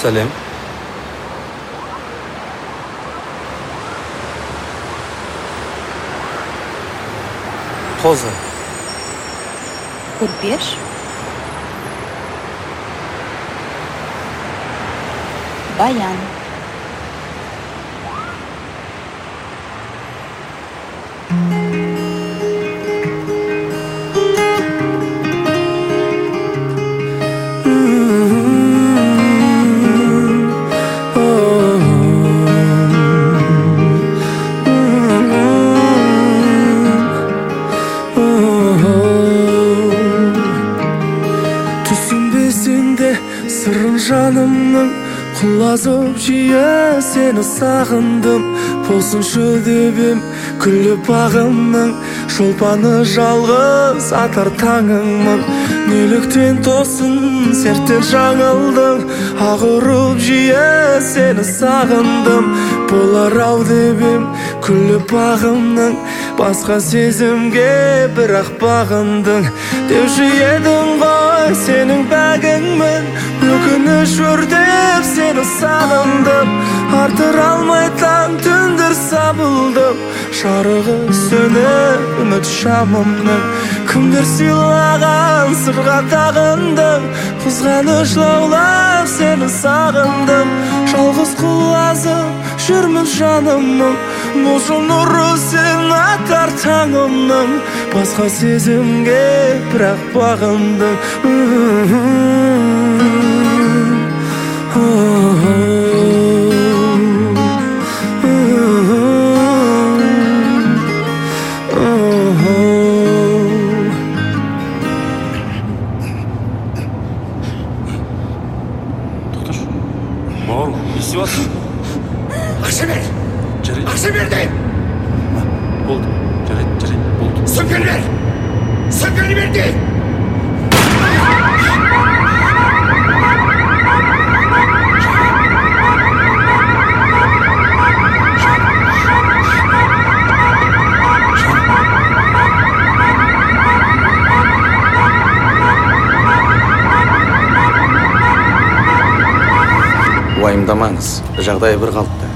Salem. Poza. Urbiesz? Bayan. Жанымның құлазып жиі сені сағындым. Болсыншы деп ем күліп бағымның шолпаны жалғыз атар таңыңмын. Неліктен тосын серттен жаңылдың. Ақ ұрып жиі сені сағындым. Болар ау деп ем күліп бағымның. Басқа сезімге бірақ бағындың. Деуші едің ғой сенің бәгіңмін өкініш өртеп сені сағындым артыра алмай таң түндер сабылдым жарығы сөніп үміт шамымның кімдер сыйлаған сырға тағындым қызғаныш лаулап сені сағындым жалғыз құлазып жүрмін жанымның болшы нұры сен атар таңымның басқа сезімге бірақ бағындым Oğlum bir şey Sivas. Akşemir. Ceren. Akşemir'deyim. Buldum. Ceren, Ceren buldum. Sökülür. Sökülür değil. Уайымдамаңыз жағдайы бір қалыпты.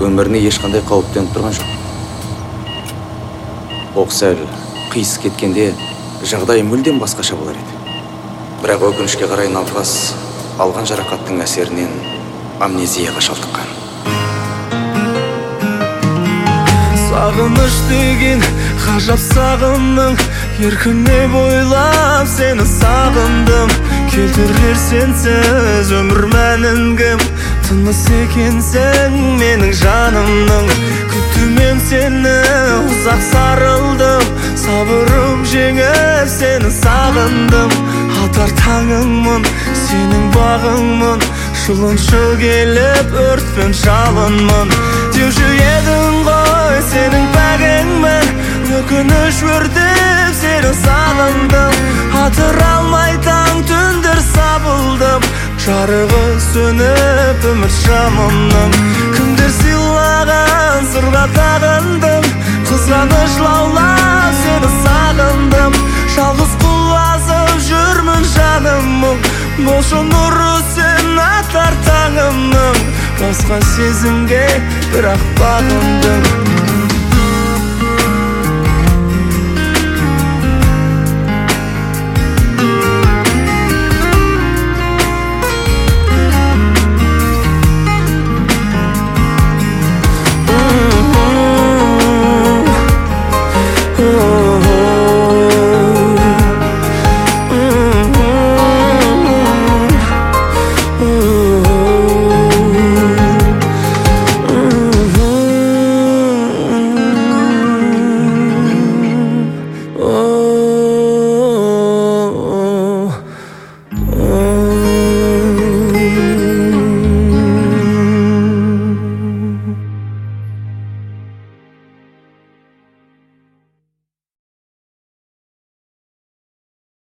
Өміріне ешқандай қауіп төніп тұрған жоқ. Оқ сәл қиыс кеткенде жағдайы мүлдем басқаша болар еді. Бірақ өкінішке қарай науқас алған жарақаттың әсерінен амнезияға шалдыққан. Сағыныш деген ғажап сағымның еркіне бойлап сені сағындым. Келтірер сенсіз өмір мәнін кім? Тыныс екенсің менің жанымның. Күтумен сені ұзақ сарылдым. Сабырым жеңіп сені сағындым. Атар таңыңмын сенің бағыңмын. Жұлыншы келіп өртпен жалынмын. Деуші едің ғой сенің пәгіңмін өкініш өртеп сені сағындым. Атыра алмай жарығы сөніп үміт шамымның кімдер сыйлаған сырға тағындым. Қызғаныш лаулап сені сағындым. Жалғыз құлазып жүрмін жаным мұң болшы нұры сен атар таңымның. Басқа сезімге бірақ бағындым.